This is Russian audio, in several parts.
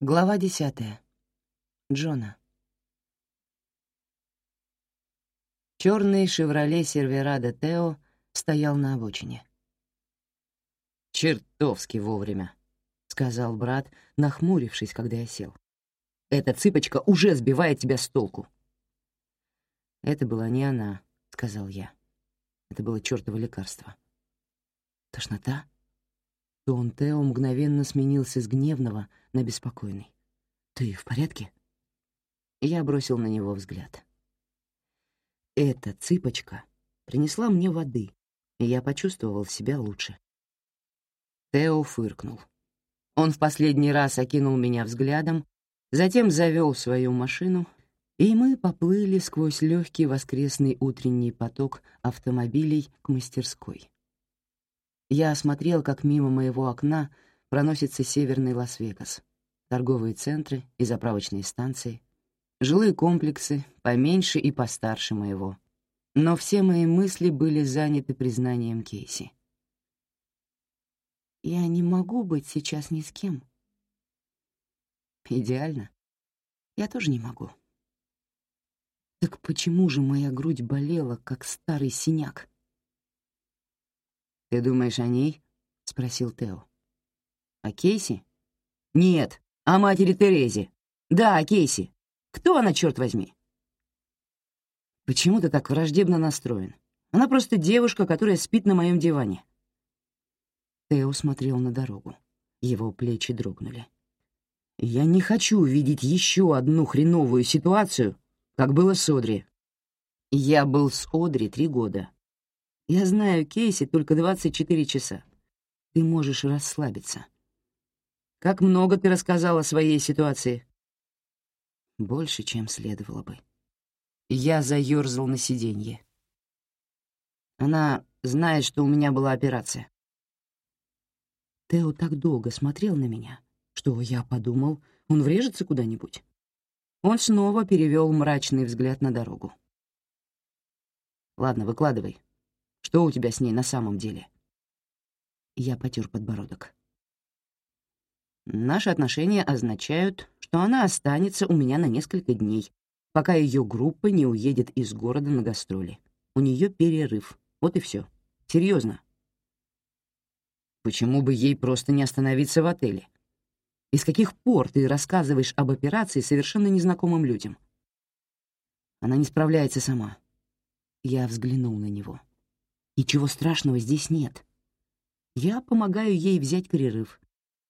Глава десятая. Джона. Черный «Шевроле Серверадо Тео» стоял на обочине. «Чертовски вовремя», — сказал брат, нахмурившись, когда я сел. «Эта цыпочка уже сбивает тебя с толку». «Это была не она», — сказал я. Это было чертово лекарство. «Тошнота?» Тон Тео мгновенно сменился с гневного на беспокойный. «Ты в порядке?» Я бросил на него взгляд. Эта цыпочка принесла мне воды, и я почувствовал себя лучше. Тео фыркнул. Он в последний раз окинул меня взглядом, затем завел свою машину, и мы поплыли сквозь легкий воскресный утренний поток автомобилей к мастерской. Я осмотрел, как мимо моего окна проносится северный Лас-Вегас. Торговые центры и заправочные станции, жилые комплексы поменьше и постарше моего. Но все мои мысли были заняты признанием Кейси. «Я не могу быть сейчас ни с кем». «Идеально. Я тоже не могу». «Так почему же моя грудь болела, как старый синяк?» «Ты думаешь о ней?» — спросил Тео. «О Кейси?» «Нет, о матери Терезе. Да, о Кейси. Кто она, черт возьми?» «Почему ты так враждебно настроен? Она просто девушка, которая спит на моем диване». Тео смотрел на дорогу. Его плечи дрогнули. «Я не хочу видеть еще одну хреновую ситуацию, как было с Одри. Я был с Одри три года, я знаю Кейси только 24 часа. Ты можешь расслабиться. Как много ты рассказал о своей ситуации? Больше, чем следовало бы. Я заёрзал на сиденье. Она знает, что у меня была операция. Тео так долго смотрел на меня, что я подумал, он врежется куда-нибудь. Он снова перевел мрачный взгляд на дорогу. «Ладно, выкладывай. Что у тебя с ней на самом деле?» Я потер подбородок. Наши отношения означают, что она останется у меня на несколько дней, пока ее группа не уедет из города на гастроли. У нее перерыв. Вот и все. Серьезно. Почему бы ей просто не остановиться в отеле? И с каких пор ты рассказываешь об операции совершенно незнакомым людям? Она не справляется сама. Я взглянул на него. И чего страшного здесь нет. Я помогаю ей взять перерыв.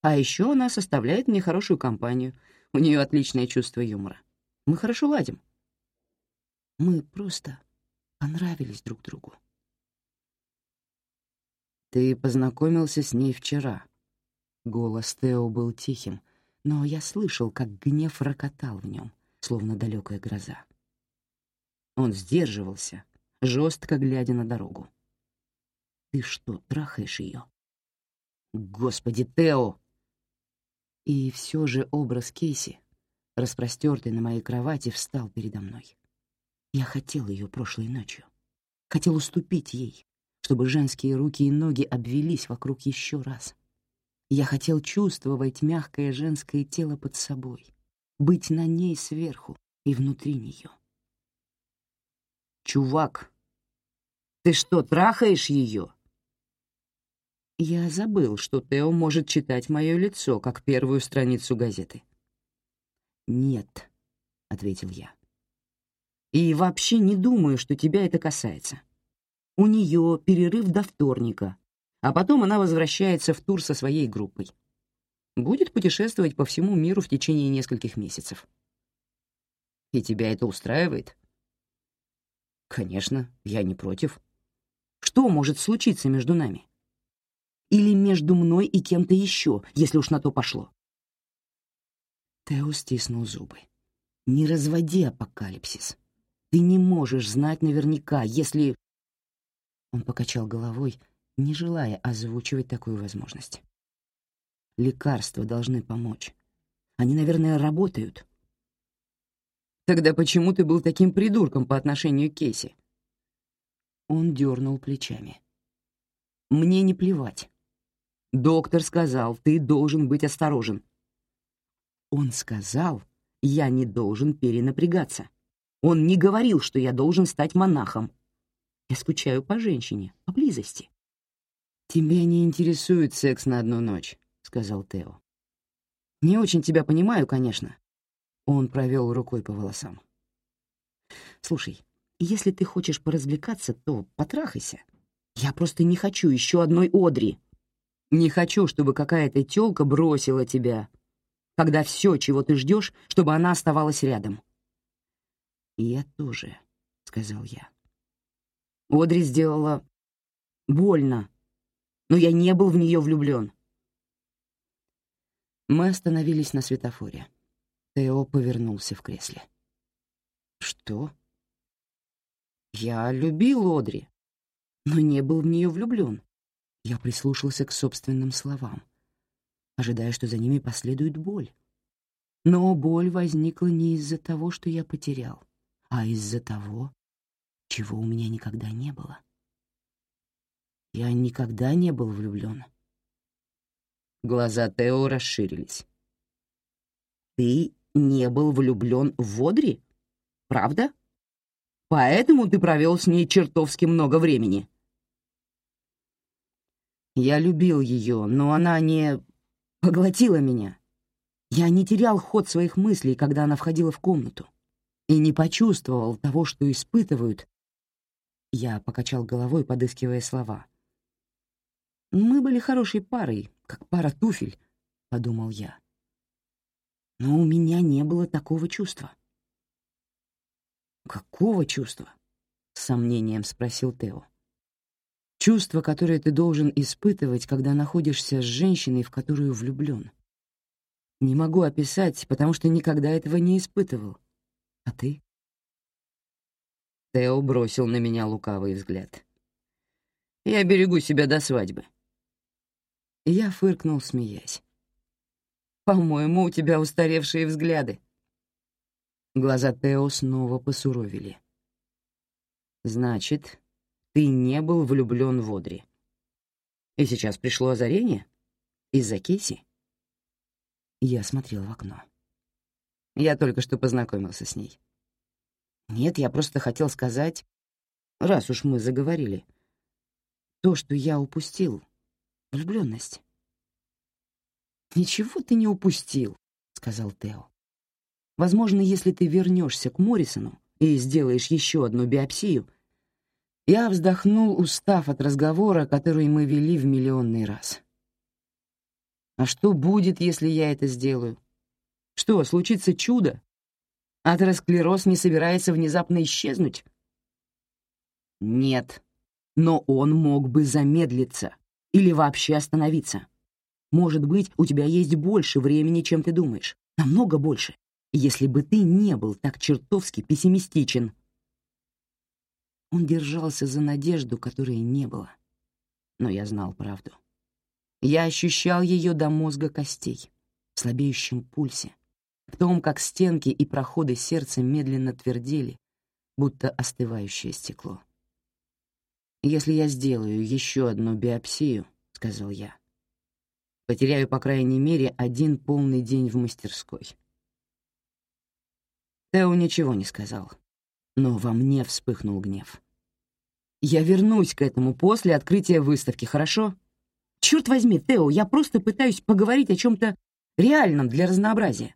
А еще она составляет мне хорошую компанию. У нее отличное чувство юмора. Мы хорошо ладим. Мы просто понравились друг другу. Ты познакомился с ней вчера. Голос Тео был тихим, но я слышал, как гнев рокотал в нем, словно далекая гроза. Он сдерживался, жестко глядя на дорогу. Ты что, трахаешь ее? Господи, Тео! И все же образ Кейси, распростертый на моей кровати, встал передо мной. Я хотел ее прошлой ночью. Хотел уступить ей, чтобы женские руки и ноги обвелись вокруг еще раз. Я хотел чувствовать мягкое женское тело под собой, быть на ней сверху и внутри нее. «Чувак, ты что, трахаешь ее?» Я забыл, что Тео может читать мое лицо, как первую страницу газеты. «Нет», — ответил я. «И вообще не думаю, что тебя это касается. У нее перерыв до вторника, а потом она возвращается в тур со своей группой. Будет путешествовать по всему миру в течение нескольких месяцев. И тебя это устраивает?» «Конечно, я не против. Что может случиться между нами?» Или между мной и кем-то еще, если уж на то пошло. Тео стиснул зубы. «Не разводи апокалипсис. Ты не можешь знать наверняка, если...» Он покачал головой, не желая озвучивать такую возможность. «Лекарства должны помочь. Они, наверное, работают». «Тогда почему ты был таким придурком по отношению к Кейси?» Он дернул плечами. «Мне не плевать. Доктор сказал, ты должен быть осторожен. Он сказал, я не должен перенапрягаться. Он не говорил, что я должен стать монахом. Я скучаю по женщине, по близости. «Тебя не интересует секс на одну ночь», — сказал Тео. «Не очень тебя понимаю, конечно». Он провел рукой по волосам. «Слушай, если ты хочешь поразвлекаться, то потрахайся. Я просто не хочу еще одной Одри. Не хочу, чтобы какая-то тёлка бросила тебя, когда все, чего ты ждешь, чтобы она оставалась рядом». «Я тоже», — сказал я. Одри сделала больно, но я не был в нее влюблен. Мы остановились на светофоре. Тео повернулся в кресле. «Что?» «Я любил Одри, но не был в нее влюблен. Я прислушался к собственным словам, ожидая, что за ними последует боль. Но боль возникла не из-за того, что я потерял, а из-за того, чего у меня никогда не было. Я никогда не был влюблен. Глаза Тео расширились. «Ты не был влюблен в Водри? Правда? Поэтому ты провел с ней чертовски много времени?» Я любил ее, но она не поглотила меня. Я не терял ход своих мыслей, когда она входила в комнату, и не почувствовал того, что испытывают. Я покачал головой, подыскивая слова. Мы были хорошей парой, как пара туфель, — подумал я. Но у меня не было такого чувства. «Какого чувства?» — с сомнением спросил Тео. «Чувство, которое ты должен испытывать, когда находишься с женщиной, в которую влюблен. Не могу описать, потому что никогда этого не испытывал. А ты?» Тео бросил на меня лукавый взгляд. «Я берегу себя до свадьбы. Я фыркнул, смеясь. «По-моему, у тебя устаревшие взгляды». Глаза Тео снова посуровили. «Значит, ты не был влюблен в Одри. И сейчас пришло озарение? Из-за Кейси?» Я смотрел в окно. Я только что познакомился с ней. Нет, я просто хотел сказать, раз уж мы заговорили, то, что я упустил, Влюблённость. «Ничего ты не упустил», — сказал Тео. «Возможно, если ты вернешься к Моррисону и сделаешь еще одну биопсию...» Я вздохнул, устав от разговора, который мы вели в миллионный раз. «А что будет, если я это сделаю? Что, случится чудо? Атеросклероз не собирается внезапно исчезнуть?» «Нет, но он мог бы замедлиться», или вообще остановиться. Может быть, у тебя есть больше времени, чем ты думаешь. Намного больше. Если бы ты не был так чертовски пессимистичен. Он держался за надежду, которой не было. Но я знал правду. Я ощущал ее до мозга костей, в слабеющем пульсе, в том, как стенки и проходы сердца медленно твердели, будто остывающее стекло. «Если я сделаю еще одну биопсию», — сказал я, — «потеряю, по крайней мере, один полный день в мастерской». Тео ничего не сказал, но во мне вспыхнул гнев. «Я вернусь к этому после открытия выставки, хорошо? Черт возьми, Тео, я просто пытаюсь поговорить о чем-то реальном для разнообразия.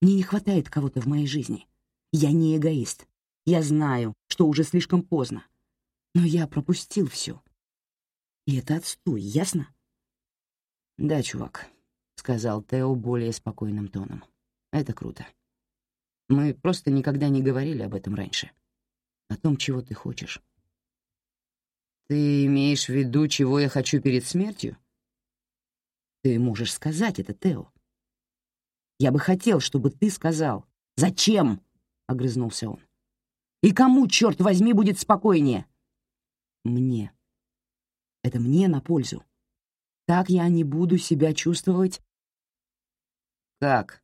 Мне не хватает кого-то в моей жизни. Я не эгоист. Я знаю, что уже слишком поздно. Но я пропустил все. И это отстой, ясно? Да, чувак, сказал Тео более спокойным тоном. Это круто. Мы просто никогда не говорили об этом раньше. О том, чего ты хочешь. Ты имеешь в виду, чего я хочу перед смертью? Ты можешь сказать это, Тео. Я бы хотел, чтобы ты сказал. Зачем? огрызнулся он. И кому, черт возьми, будет спокойнее? мне. Это мне на пользу. Так я не буду себя чувствовать... Как?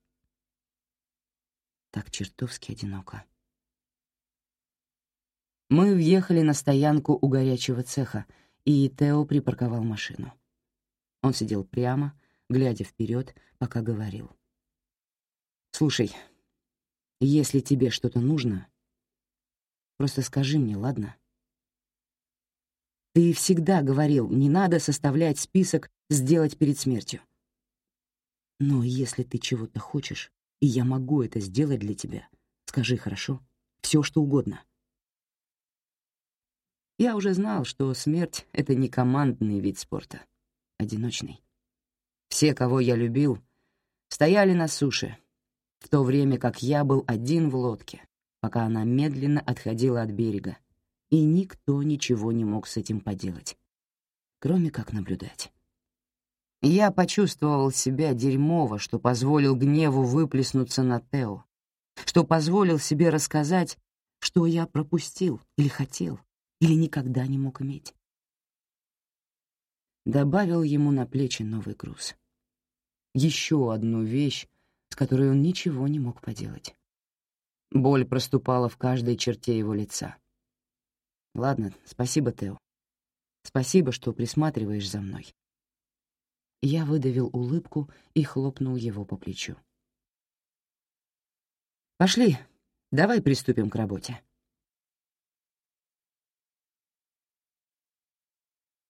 Так чертовски одиноко. Мы въехали на стоянку у горячего цеха, и Тео припарковал машину. Он сидел прямо, глядя вперед, пока говорил. Слушай, если тебе что-то нужно, просто скажи мне, ладно? Ты всегда говорил, не надо составлять список «сделать перед смертью». Но если ты чего-то хочешь, и я могу это сделать для тебя, скажи, хорошо? Все, что угодно. Я уже знал, что смерть — это не командный вид спорта, одиночный. Все, кого я любил, стояли на суше, в то время как я был один в лодке, пока она медленно отходила от берега, и никто ничего не мог с этим поделать, кроме как наблюдать. Я почувствовал себя дерьмово, что позволил гневу выплеснуться на Тео, что позволил себе рассказать, что я пропустил или хотел, или никогда не мог иметь. Добавил ему на плечи новый груз. Еще одну вещь, с которой он ничего не мог поделать. Боль проступала в каждой черте его лица. «Ладно, спасибо, Тео. Спасибо, что присматриваешь за мной». Я выдавил улыбку и хлопнул его по плечу. «Пошли, давай приступим к работе».